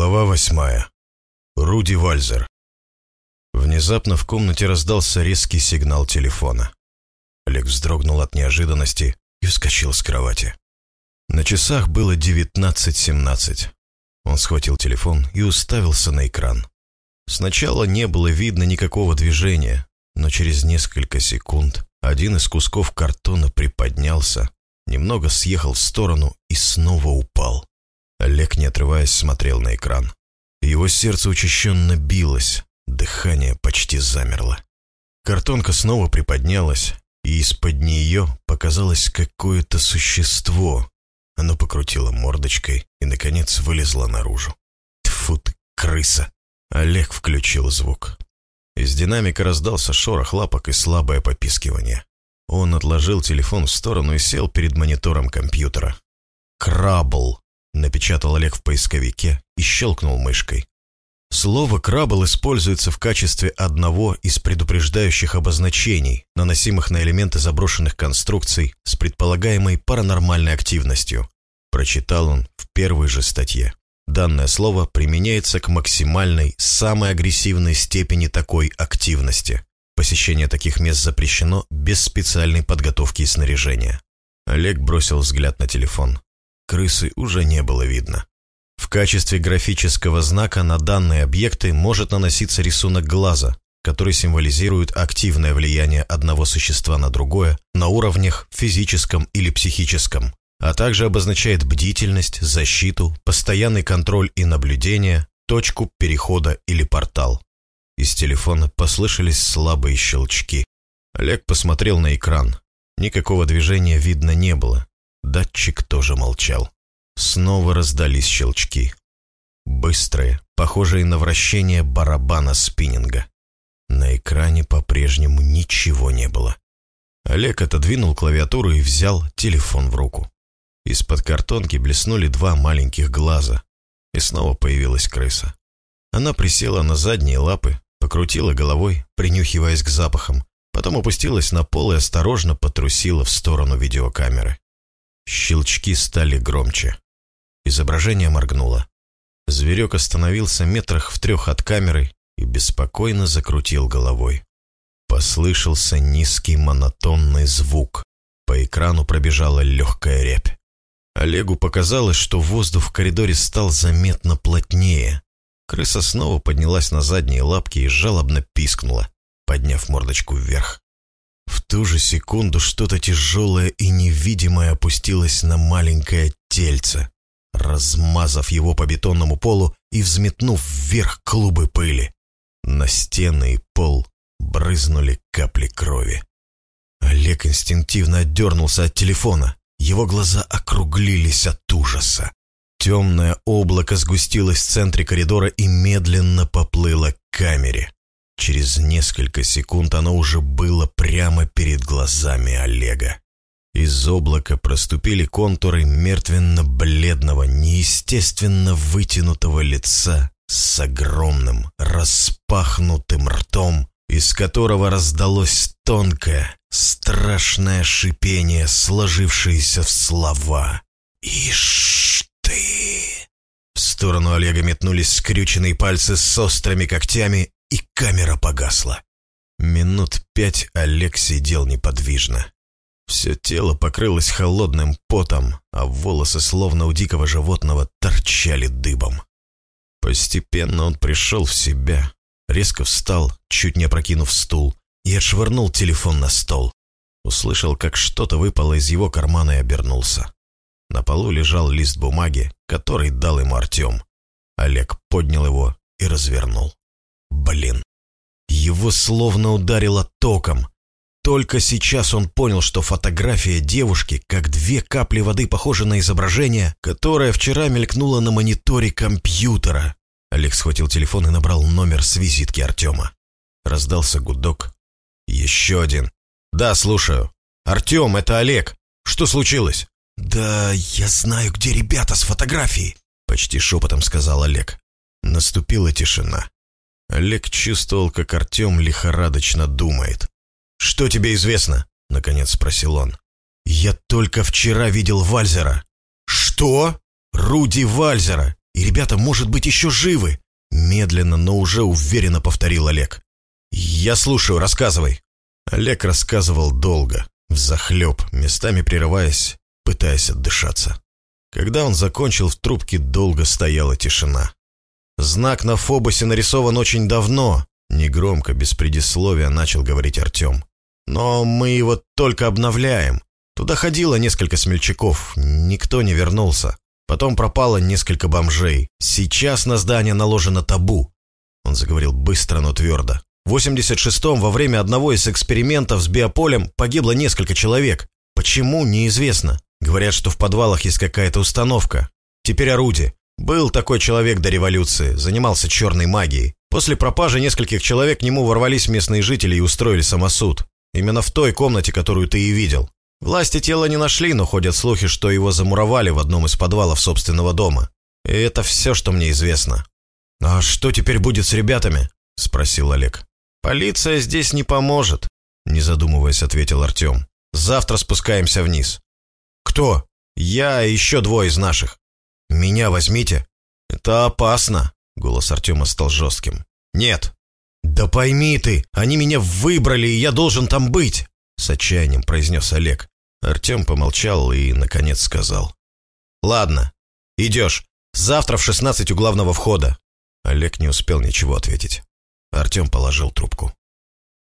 Глава восьмая. Руди Вальзер. Внезапно в комнате раздался резкий сигнал телефона. Олег вздрогнул от неожиданности и вскочил с кровати. На часах было 19.17. Он схватил телефон и уставился на экран. Сначала не было видно никакого движения, но через несколько секунд один из кусков картона приподнялся, немного съехал в сторону и снова упал. Олег, не отрываясь, смотрел на экран. Его сердце учащенно билось, дыхание почти замерло. Картонка снова приподнялась, и из-под нее показалось какое-то существо. Оно покрутило мордочкой и, наконец, вылезло наружу. Тьфу ты, крыса! Олег включил звук. Из динамика раздался шорох лапок и слабое попискивание. Он отложил телефон в сторону и сел перед монитором компьютера. «Крабл!» Напечатал Олег в поисковике и щелкнул мышкой. Слово «крабл» используется в качестве одного из предупреждающих обозначений, наносимых на элементы заброшенных конструкций с предполагаемой паранормальной активностью. Прочитал он в первой же статье. Данное слово применяется к максимальной, самой агрессивной степени такой активности. Посещение таких мест запрещено без специальной подготовки и снаряжения. Олег бросил взгляд на телефон крысы уже не было видно. В качестве графического знака на данные объекты может наноситься рисунок глаза, который символизирует активное влияние одного существа на другое на уровнях физическом или психическом, а также обозначает бдительность, защиту, постоянный контроль и наблюдение, точку перехода или портал. Из телефона послышались слабые щелчки. Олег посмотрел на экран. Никакого движения видно не было. Датчик тоже молчал. Снова раздались щелчки. Быстрые, похожие на вращение барабана спиннинга. На экране по-прежнему ничего не было. Олег отодвинул клавиатуру и взял телефон в руку. Из-под картонки блеснули два маленьких глаза. И снова появилась крыса. Она присела на задние лапы, покрутила головой, принюхиваясь к запахам, потом опустилась на пол и осторожно потрусила в сторону видеокамеры. Щелчки стали громче. Изображение моргнуло. Зверек остановился метрах в трех от камеры и беспокойно закрутил головой. Послышался низкий монотонный звук. По экрану пробежала легкая рябь. Олегу показалось, что воздух в коридоре стал заметно плотнее. Крыса снова поднялась на задние лапки и жалобно пискнула, подняв мордочку вверх. В ту же секунду что-то тяжелое и невидимое опустилось на маленькое тельце, размазав его по бетонному полу и взметнув вверх клубы пыли. На стены и пол брызнули капли крови. Олег инстинктивно отдернулся от телефона. Его глаза округлились от ужаса. Темное облако сгустилось в центре коридора и медленно поплыло к камере. Через несколько секунд оно уже было прямо перед глазами Олега. Из облака проступили контуры мертвенно-бледного, неестественно вытянутого лица с огромным, распахнутым ртом, из которого раздалось тонкое, страшное шипение, сложившееся в слова. «Ишь ты!» В сторону Олега метнулись скрюченные пальцы с острыми когтями, камера погасла. Минут пять Олег сидел неподвижно. Все тело покрылось холодным потом, а волосы, словно у дикого животного, торчали дыбом. Постепенно он пришел в себя, резко встал, чуть не опрокинув стул, и отшвырнул телефон на стол. Услышал, как что-то выпало из его кармана и обернулся. На полу лежал лист бумаги, который дал ему Артем. Олег поднял его и развернул. Блин. Его словно ударило током. Только сейчас он понял, что фотография девушки, как две капли воды, похожа на изображение, которое вчера мелькнуло на мониторе компьютера. Олег схватил телефон и набрал номер с визитки Артема. Раздался гудок. Еще один. «Да, слушаю. Артем, это Олег. Что случилось?» «Да я знаю, где ребята с фотографией», — почти шепотом сказал Олег. Наступила тишина. Олег чувствовал, как Артем лихорадочно думает. «Что тебе известно?» — наконец спросил он. «Я только вчера видел Вальзера». «Что?» «Руди Вальзера. И ребята, может быть, еще живы!» Медленно, но уже уверенно повторил Олег. «Я слушаю, рассказывай». Олег рассказывал долго, взахлеб, местами прерываясь, пытаясь отдышаться. Когда он закончил, в трубке долго стояла тишина. «Знак на Фобосе нарисован очень давно», — негромко, без предисловия начал говорить Артем. «Но мы его только обновляем. Туда ходило несколько смельчаков, никто не вернулся. Потом пропало несколько бомжей. Сейчас на здание наложено табу». Он заговорил быстро, но твердо. В 86-м во время одного из экспериментов с биополем погибло несколько человек. Почему, неизвестно. Говорят, что в подвалах есть какая-то установка. Теперь орудие. Был такой человек до революции, занимался черной магией. После пропажи нескольких человек к нему ворвались местные жители и устроили самосуд. Именно в той комнате, которую ты и видел. Власти тела не нашли, но ходят слухи, что его замуровали в одном из подвалов собственного дома. И это все, что мне известно. «А что теперь будет с ребятами?» – спросил Олег. «Полиция здесь не поможет», – не задумываясь, ответил Артем. «Завтра спускаемся вниз». «Кто?» «Я и еще двое из наших». «Меня возьмите». «Это опасно», — голос Артема стал жестким. «Нет». «Да пойми ты, они меня выбрали, и я должен там быть», — с отчаянием произнес Олег. Артем помолчал и, наконец, сказал. «Ладно, идешь. Завтра в шестнадцать у главного входа». Олег не успел ничего ответить. Артем положил трубку.